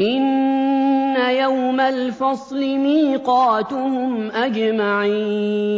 إِنَّ يَوْمَ الْفَصْلِ مِيقَاتُهُمْ أَجْمَعِينَ